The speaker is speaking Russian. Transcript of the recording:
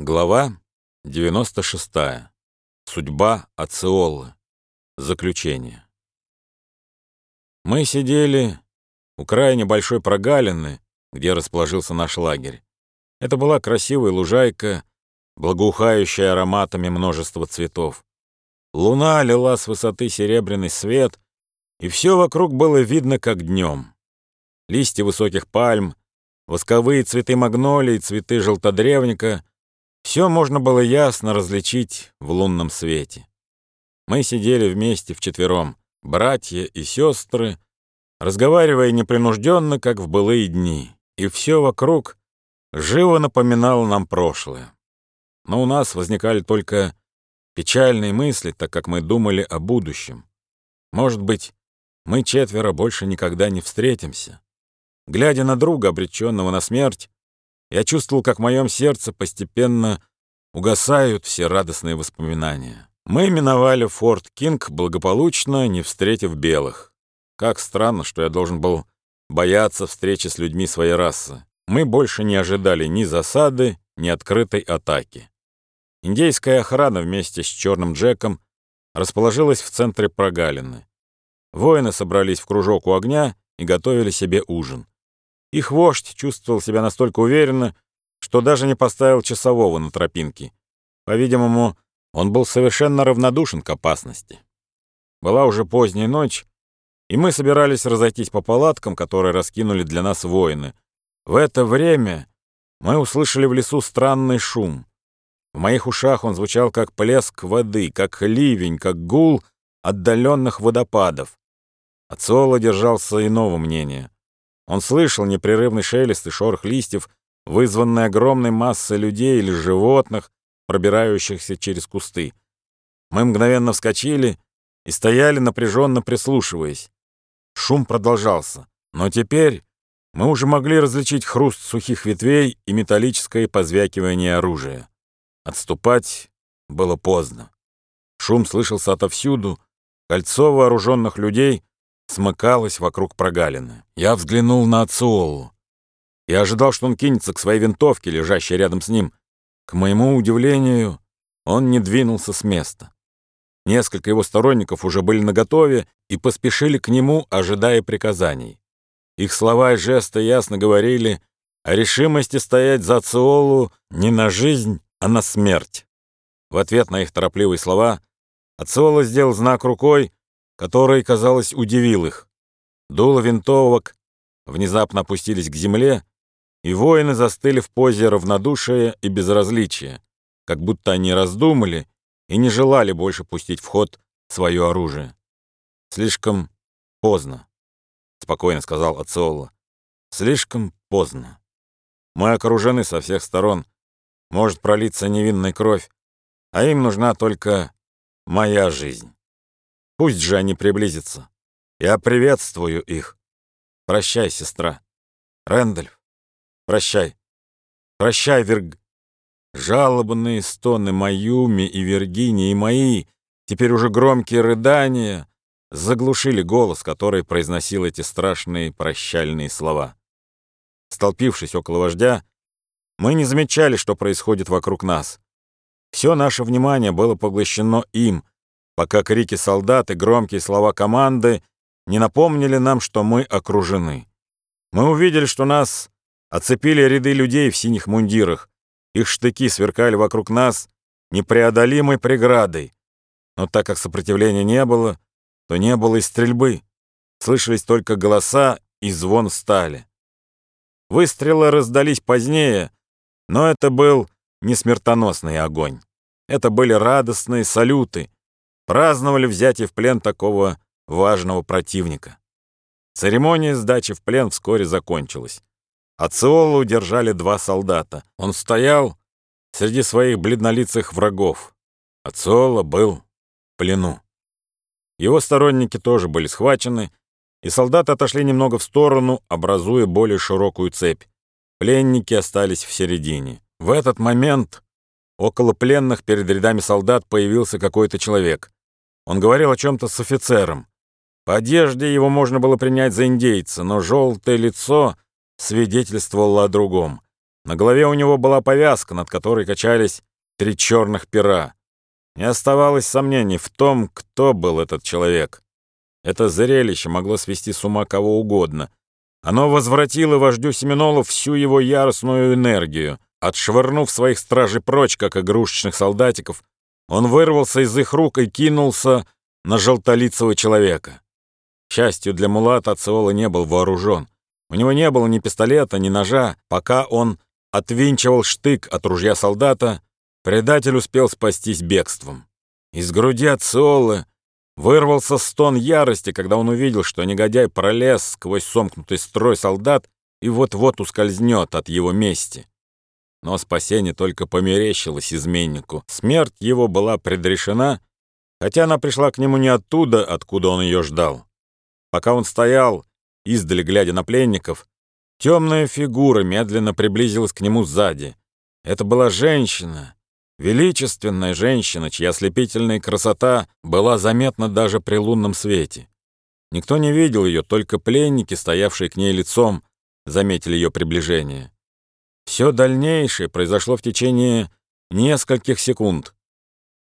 Глава 96. Судьба Ациолы. Заключение. Мы сидели у края небольшой прогалины, где расположился наш лагерь. Это была красивая лужайка, благоухающая ароматами множества цветов. Луна лила с высоты серебряный свет, и все вокруг было видно, как днем. Листья высоких пальм, восковые цветы магнолии, цветы желтодревника — все можно было ясно различить в лунном свете. Мы сидели вместе вчетвером, братья и сестры, разговаривая непринужденно, как в былые дни, и все вокруг живо напоминало нам прошлое. Но у нас возникали только печальные мысли, так как мы думали о будущем. Может быть, мы четверо больше никогда не встретимся. Глядя на друга, обреченного на смерть, я чувствовал, как в моем сердце постепенно угасают все радостные воспоминания. Мы миновали форт Кинг благополучно, не встретив белых. Как странно, что я должен был бояться встречи с людьми своей расы. Мы больше не ожидали ни засады, ни открытой атаки. Индейская охрана вместе с Черным Джеком расположилась в центре прогалины. Воины собрались в кружок у огня и готовили себе ужин. Их вождь чувствовал себя настолько уверенно, что даже не поставил часового на тропинке. По-видимому, он был совершенно равнодушен к опасности. Была уже поздняя ночь, и мы собирались разойтись по палаткам, которые раскинули для нас воины. В это время мы услышали в лесу странный шум. В моих ушах он звучал как плеск воды, как ливень, как гул отдаленных водопадов. Ацола держался иного мнения. Он слышал непрерывный шелест и шорох листьев, вызванный огромной массой людей или животных, пробирающихся через кусты. Мы мгновенно вскочили и стояли, напряженно прислушиваясь. Шум продолжался, но теперь мы уже могли различить хруст сухих ветвей и металлическое позвякивание оружия. Отступать было поздно. Шум слышался отовсюду, кольцо вооруженных людей смыкалось вокруг прогалины. Я взглянул на Ациолу. Я ожидал, что он кинется к своей винтовке, лежащей рядом с ним. К моему удивлению, он не двинулся с места. Несколько его сторонников уже были наготове и поспешили к нему, ожидая приказаний. Их слова и жесты ясно говорили о решимости стоять за Ациолу не на жизнь, а на смерть. В ответ на их торопливые слова Ациола сделал знак рукой, который, казалось, удивил их. Дуло винтовок внезапно опустились к земле, и воины застыли в позе равнодушия и безразличия, как будто они раздумали и не желали больше пустить в ход свое оружие. «Слишком поздно», — спокойно сказал Ациола. «Слишком поздно. Мы окружены со всех сторон. Может пролиться невинная кровь, а им нужна только моя жизнь». Пусть же они приблизятся. Я приветствую их. Прощай, сестра. Рэндальф, прощай. Прощай, Верг... Жалобные стоны Маюми и Виргинии и мои, теперь уже громкие рыдания, заглушили голос, который произносил эти страшные прощальные слова. Столпившись около вождя, мы не замечали, что происходит вокруг нас. Все наше внимание было поглощено им — пока крики солдат и громкие слова команды не напомнили нам, что мы окружены. Мы увидели, что нас оцепили ряды людей в синих мундирах. Их штыки сверкали вокруг нас непреодолимой преградой. Но так как сопротивления не было, то не было и стрельбы. Слышались только голоса и звон стали. Выстрелы раздались позднее, но это был не смертоносный огонь. Это были радостные салюты, праздновали взятие в плен такого важного противника. Церемония сдачи в плен вскоре закончилась. Ациолу удержали два солдата. Он стоял среди своих бледнолицых врагов. Ациола был в плену. Его сторонники тоже были схвачены, и солдаты отошли немного в сторону, образуя более широкую цепь. Пленники остались в середине. В этот момент около пленных перед рядами солдат появился какой-то человек. Он говорил о чем-то с офицером. По одежде его можно было принять за индейца, но желтое лицо свидетельствовало о другом. На голове у него была повязка, над которой качались три черных пера. Не оставалось сомнений в том, кто был этот человек. Это зрелище могло свести с ума кого угодно. Оно возвратило вождю Семенолов всю его яростную энергию. Отшвырнув своих стражей прочь, как игрушечных солдатиков, он вырвался из их рук и кинулся на желтолицего человека. К счастью для Мулата, Ациола не был вооружен. У него не было ни пистолета, ни ножа. Пока он отвинчивал штык от ружья солдата, предатель успел спастись бегством. Из груди Ациолы вырвался стон ярости, когда он увидел, что негодяй пролез сквозь сомкнутый строй солдат и вот-вот ускользнет от его мести. Но спасение только померещилось изменнику. Смерть его была предрешена, хотя она пришла к нему не оттуда, откуда он ее ждал. Пока он стоял, издали глядя на пленников, темная фигура медленно приблизилась к нему сзади. Это была женщина, величественная женщина, чья ослепительная красота была заметна даже при лунном свете. Никто не видел ее, только пленники, стоявшие к ней лицом, заметили ее приближение. Все дальнейшее произошло в течение нескольких секунд.